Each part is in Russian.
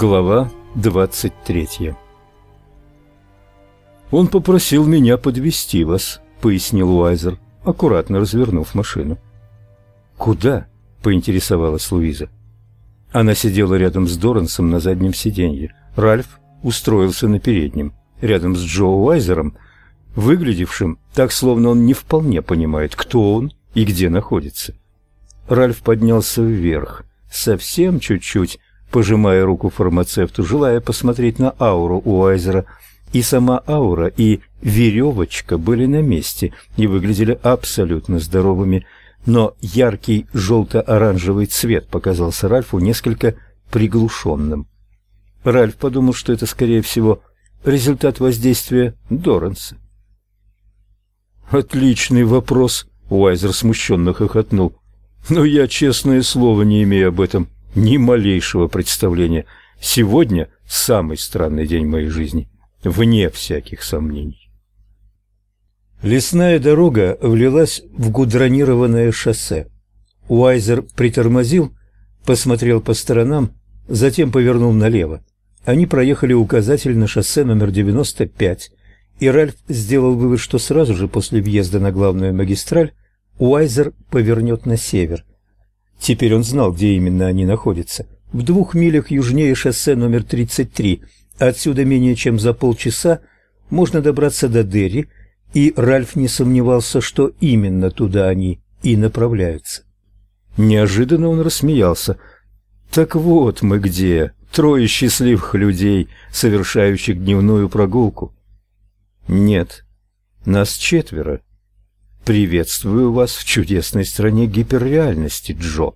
Глава 23 «Он попросил меня подвести вас», — пояснил Уайзер, аккуратно развернув машину. «Куда?» — поинтересовалась Луиза. Она сидела рядом с Дорансом на заднем сиденье. Ральф устроился на переднем, рядом с Джо Уайзером, выглядевшим так, словно он не вполне понимает, кто он и где находится. Ральф поднялся вверх, совсем чуть-чуть, пожимая руку фармацевту, желая посмотреть на ауру Уайзера. И сама аура, и веревочка были на месте и выглядели абсолютно здоровыми, но яркий желто-оранжевый цвет показался Ральфу несколько приглушенным. Ральф подумал, что это, скорее всего, результат воздействия Доранса. «Отличный вопрос», — Уайзер смущенно хохотнул. «Но я, честное слово, не имею об этом ни малейшего представления. Сегодня самый странный день моей жизни, вне всяких сомнений. Лесная дорога влилась в гудронированное шоссе. Уайзер притормозил, посмотрел по сторонам, затем повернул налево. Они проехали указатель на шоссе номер 95, и Ральф сделал вывод, что сразу же после въезда на главную магистраль Уайзер повернет на север. Теперь он знал, где именно они находятся. В двух милях южнее шоссе номер 33. Отсюда менее чем за полчаса можно добраться до Дерри, и Ральф не сомневался, что именно туда они и направляются. Неожиданно он рассмеялся. «Так вот мы где, трое счастливых людей, совершающих дневную прогулку». «Нет, нас четверо, «Приветствую вас в чудесной стране гиперреальности, Джо».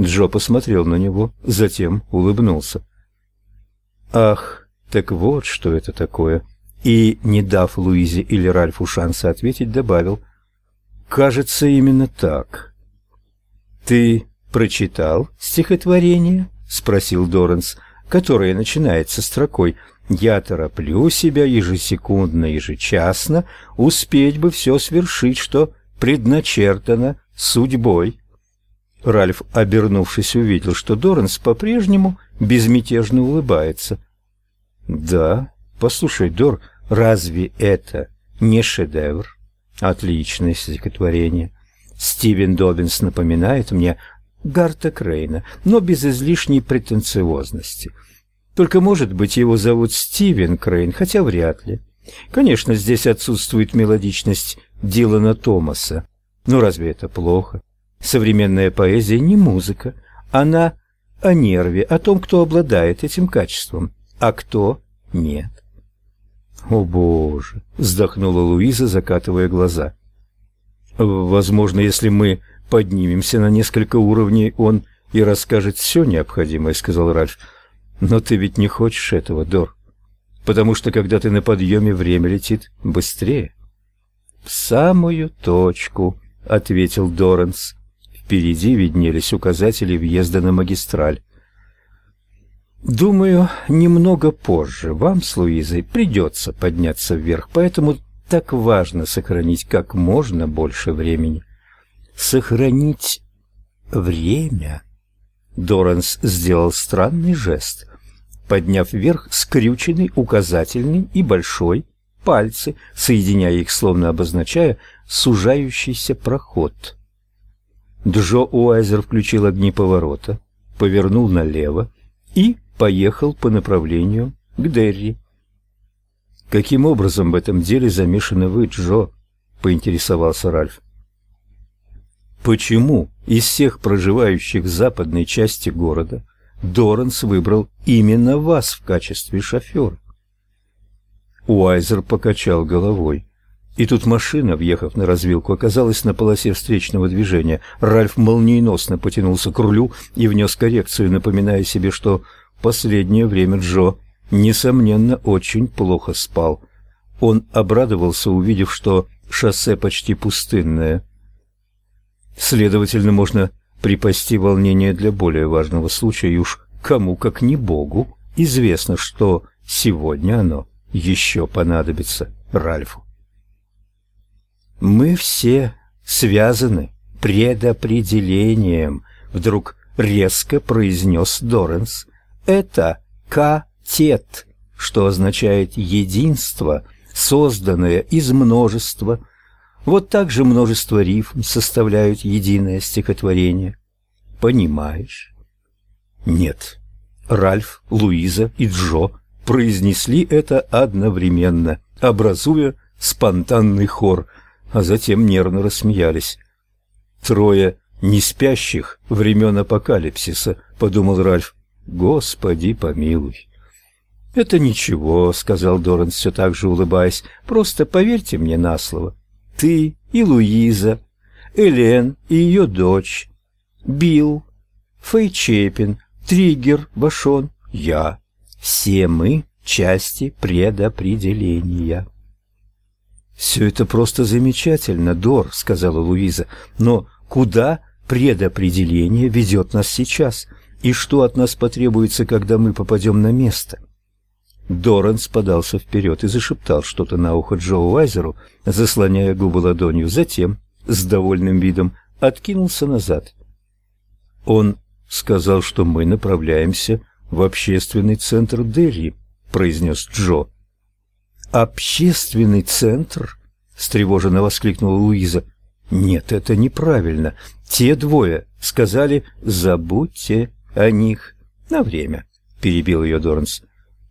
Джо посмотрел на него, затем улыбнулся. «Ах, так вот что это такое!» И, не дав Луизе или Ральфу шанса ответить, добавил. «Кажется, именно так». «Ты прочитал стихотворение?» — спросил Доранс, которое начинается строкой я тороплю себя ежесекундно, ежечасно, успеть бы все свершить, что предначертано судьбой. Ральф, обернувшись, увидел, что Доранс по-прежнему безмятежно улыбается. «Да, послушай, Дор, разве это не шедевр?» «Отличное стихотворение. Стивен Добинс напоминает мне Гарта Крейна, но без излишней претенциозности». Только, может быть, его зовут Стивен Крейн, хотя вряд ли. Конечно, здесь отсутствует мелодичность Дилана Томаса. Но разве это плохо? Современная поэзия не музыка. Она о нерве, о том, кто обладает этим качеством, а кто нет. «О, Боже!» — вздохнула Луиза, закатывая глаза. «Возможно, если мы поднимемся на несколько уровней, он и расскажет все необходимое», — сказал Ральф. Но ты ведь не хочешь этого, Дор. Потому что когда ты на подъеме, время летит быстрее. В самую точку, ответил Доранс. Впереди виднелись указатели въезда на магистраль. Думаю, немного позже вам с Луизой придется подняться вверх, поэтому так важно сохранить как можно больше времени. Сохранить время. Доранс сделал странный жест подняв вверх скрюченный указательный и большой пальцы, соединяя их, словно обозначая сужающийся проход. Джо Уайзер включил огни поворота, повернул налево и поехал по направлению к Дерри. «Каким образом в этом деле замешаны вы, Джо?» — поинтересовался Ральф. «Почему из всех проживающих в западной части города Доранс выбрал именно вас в качестве шофера. Уайзер покачал головой. И тут машина, въехав на развилку, оказалась на полосе встречного движения. Ральф молниеносно потянулся к рулю и внес коррекцию, напоминая себе, что последнее время Джо, несомненно, очень плохо спал. Он обрадовался, увидев, что шоссе почти пустынное. Следовательно, можно припасти волнение для более важного случая, и уж кому, как не Богу, известно, что сегодня оно еще понадобится Ральфу. «Мы все связаны предопределением», — вдруг резко произнес Доренс. это катет, что означает единство, созданное из множества. Вот так же множество рифм составляют единое стихотворение. Понимаешь? Нет. Ральф, Луиза и Джо произнесли это одновременно, образуя спонтанный хор, а затем нервно рассмеялись. Трое неспящих времен апокалипсиса, подумал Ральф. Господи, помилуй. Это ничего, сказал Доран все так же улыбаясь. Просто поверьте мне на слово. Ты и Луиза, Элен и ее дочь, Билл, Фэй Чепин, Триггер, Башон, я. Все мы части предопределения. Все это просто замечательно, Дор, сказала Луиза. Но куда предопределение ведет нас сейчас? И что от нас потребуется, когда мы попадем на место? Доранс подался вперед и зашептал что-то на ухо Джо Уайзеру, заслоняя губы ладонью. Затем, с довольным видом, откинулся назад. Он сказал, что мы направляемся в общественный центр Дели, произнес Джо. Общественный центр? встревоженно воскликнула Луиза. Нет, это неправильно. Те двое сказали: "Забудьте о них на время", перебил ее Дорнс.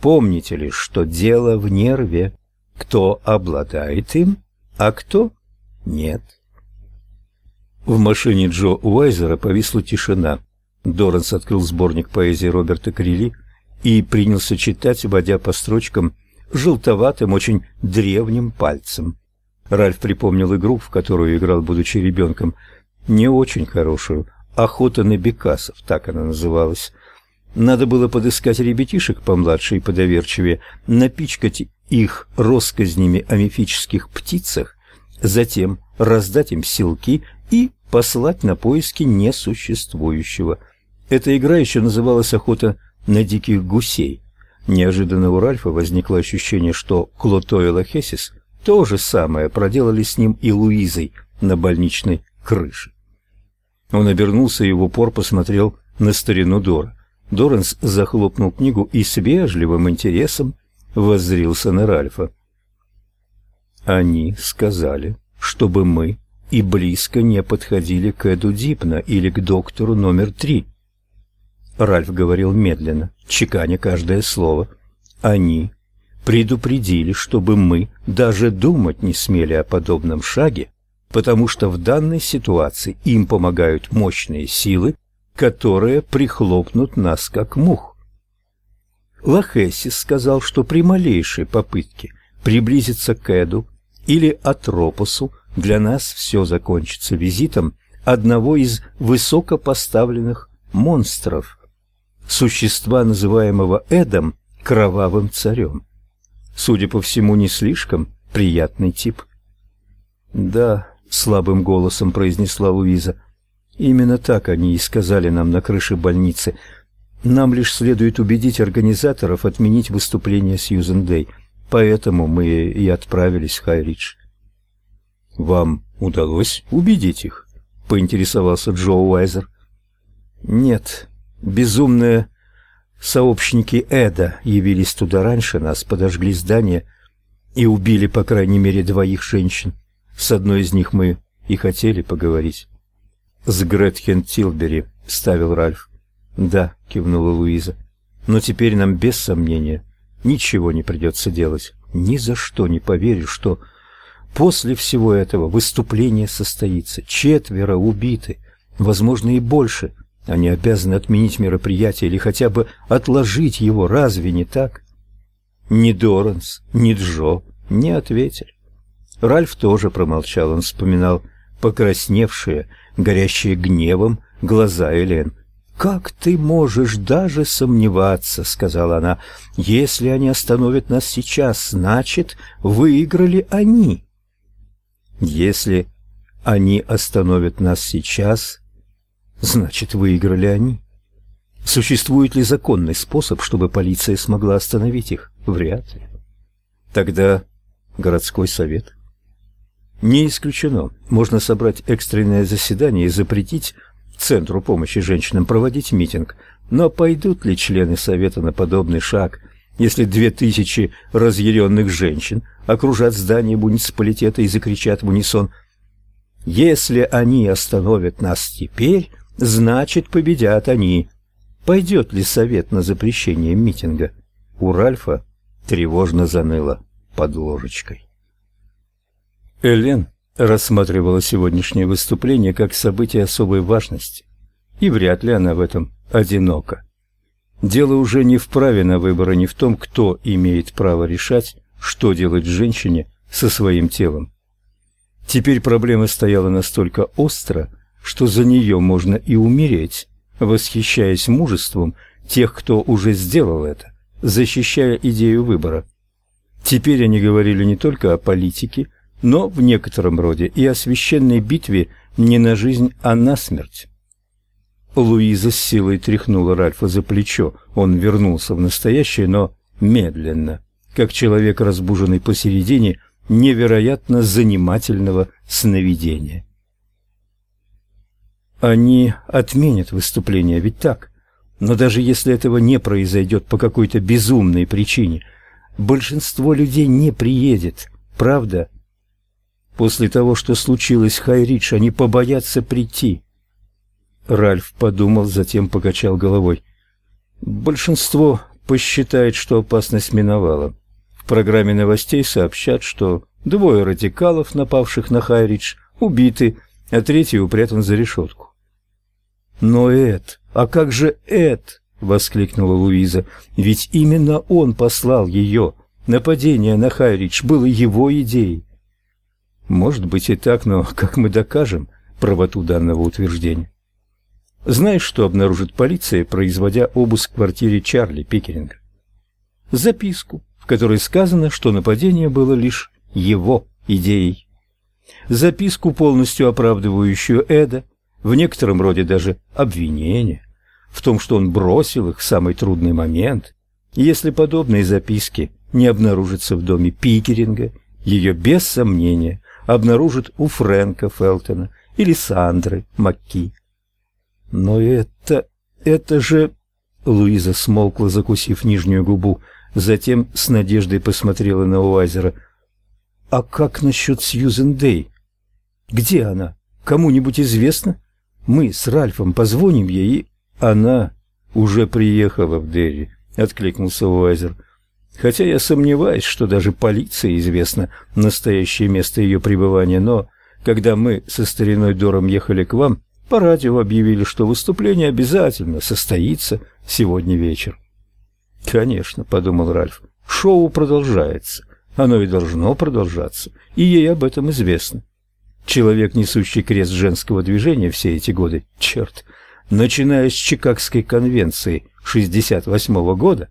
Помните лишь, что дело в нерве. Кто обладает им, а кто нет. В машине Джо Уайзера повисла тишина. Доранс открыл сборник поэзии Роберта Крилли и принялся читать, водя по строчкам желтоватым, очень древним пальцем. Ральф припомнил игру, в которую играл, будучи ребенком, не очень хорошую, «Охота на бекасов», так она называлась. Надо было подыскать ребятишек помладше и подоверчивее, напичкать их россказнями о мифических птицах, затем раздать им силки и послать на поиски несуществующего. Эта игра еще называлась «Охота на диких гусей». Неожиданно у Ральфа возникло ощущение, что Клотоэла Хесис то же самое проделали с ним и Луизой на больничной крыше. Он обернулся и в упор посмотрел на старину Дора. Доранс захлопнул книгу и с вежливым интересом воззрился на Ральфа. Они сказали, чтобы мы и близко не подходили к Эду Дипна или к доктору номер три. Ральф говорил медленно, чеканя каждое слово. Они предупредили, чтобы мы даже думать не смели о подобном шаге, потому что в данной ситуации им помогают мощные силы, которые прихлопнут нас как мух. Лахесис сказал, что при малейшей попытке приблизиться к Эду или Атропосу для нас все закончится визитом одного из высокопоставленных монстров, существа, называемого Эдом кровавым царем. Судя по всему, не слишком приятный тип. Да, слабым голосом произнесла Луиза. Именно так они и сказали нам на крыше больницы. Нам лишь следует убедить организаторов отменить выступление Сьюзен Дэй. Поэтому мы и отправились в Хайридж. Вам удалось убедить их? поинтересовался Джо Уайзер. Нет, безумные сообщники Эда явились туда раньше нас, подожгли здание и убили по крайней мере двоих женщин. С одной из них мы и хотели поговорить. С Гретхен Тилбери, ставил Ральф. Да, кивнула Луиза. Но теперь нам без сомнения ничего не придется делать. Ни за что не поверю, что После всего этого выступление состоится. Четверо убиты, возможно и больше. Они обязаны отменить мероприятие или хотя бы отложить его, разве не так? Ни Доранс, ни Джо не ответили. Ральф тоже промолчал, он вспоминал покрасневшие, горящие гневом глаза Элен. «Как ты можешь даже сомневаться?» — сказала она. «Если они остановят нас сейчас, значит, выиграли они». Если они остановят нас сейчас, значит, выиграли они. Существует ли законный способ, чтобы полиция смогла остановить их? Вряд ли. Тогда городской совет. Не исключено. Можно собрать экстренное заседание и запретить Центру помощи женщинам проводить митинг, но пойдут ли члены совета на подобный шаг, если две тысячи разъяренных женщин окружат здание муниципалитета и закричат в унисон «Если они остановят нас теперь, значит победят они». Пойдет ли совет на запрещение митинга? У Ральфа тревожно заныло под ложечкой. Элен рассматривала сегодняшнее выступление как событие особой важности, и вряд ли она в этом одинока. Дело уже не в праве на выбор, и не в том, кто имеет право решать, что делать женщине со своим телом. Теперь проблема стояла настолько остро, что за нее можно и умереть, восхищаясь мужеством тех, кто уже сделал это, защищая идею выбора. Теперь они говорили не только о политике, но в некотором роде и о священной битве не на жизнь, а на смерть. Луиза с силой тряхнула Ральфа за плечо. Он вернулся в настоящее, но медленно, как человек, разбуженный посередине невероятно занимательного сновидения. Они отменят выступление, ведь так? Но даже если этого не произойдет по какой-то безумной причине, большинство людей не приедет, правда? После того, что случилось в Хайридж, они побоятся прийти. Ральф подумал, затем покачал головой. Большинство посчитает, что опасность миновала. В программе новостей сообщат, что двое радикалов, напавших на Хайридж, убиты, а третий упрятан за решетку. Но Эд, а как же Эд? воскликнула Луиза. Ведь именно он послал ее. Нападение на Хайридж было его идеей. Может быть и так, но как мы докажем правоту данного утверждения? Знаешь, что обнаружит полиция, производя обыск в квартире Чарли Пикеринга? Записку, в которой сказано, что нападение было лишь его идеей. Записку, полностью оправдывающую Эда, в некотором роде даже обвинение в том, что он бросил их в самый трудный момент. если подобные записки не обнаружатся в доме Пикеринга, ее без сомнения обнаружат у Фрэнка Фелтона или Сандры Макки. Но это... это же... Луиза смолкла, закусив нижнюю губу, затем с надеждой посмотрела на Уайзера. «А как насчет Сьюзен Дэй? Где она? Кому-нибудь известно? Мы с Ральфом позвоним ей, и...» «Она уже приехала в Дерри», — откликнулся Уайзер. «Хотя я сомневаюсь, что даже полиции известно настоящее место ее пребывания, но когда мы со стариной Дором ехали к вам, по радио объявили, что выступление обязательно состоится сегодня вечером. Конечно, подумал Ральф. Шоу продолжается. Оно и должно продолжаться, и ей об этом известно. Человек, несущий крест женского движения все эти годы, черт, начиная с Чикагской конвенции 68 -го года,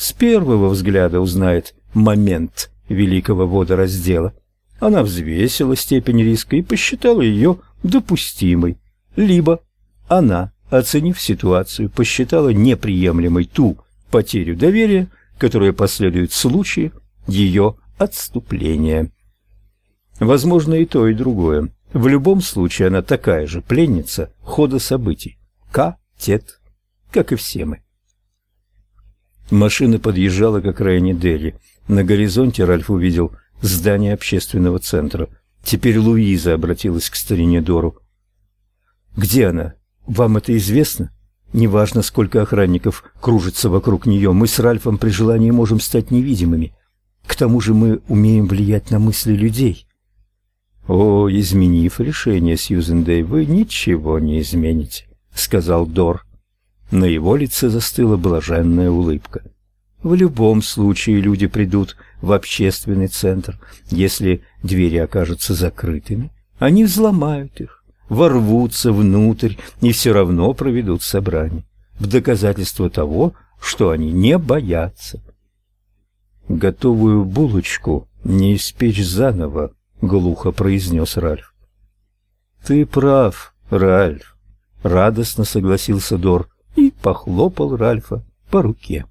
с первого взгляда узнает момент великого водораздела. Она взвесила степень риска и посчитала ее допустимой либо она, оценив ситуацию, посчитала неприемлемой ту потерю доверия, которая последует в случае ее отступления. Возможно и то, и другое. В любом случае она такая же пленница хода событий. Катет, как и все мы. Машина подъезжала к окраине Дели. На горизонте Ральф увидел здание общественного центра. Теперь Луиза обратилась к старине Дору. Где она? Вам это известно? Неважно, сколько охранников кружится вокруг нее, мы с Ральфом при желании можем стать невидимыми. К тому же мы умеем влиять на мысли людей. О, изменив решение Сьюзен Дэй, вы ничего не измените, сказал Дор. На его лице застыла блаженная улыбка. В любом случае люди придут в общественный центр. Если двери окажутся закрытыми, они взломают их ворвутся внутрь и все равно проведут собрание, в доказательство того, что они не боятся. Готовую булочку не испечь заново, глухо произнес Ральф. Ты прав, Ральф, радостно согласился Дор и похлопал Ральфа по руке.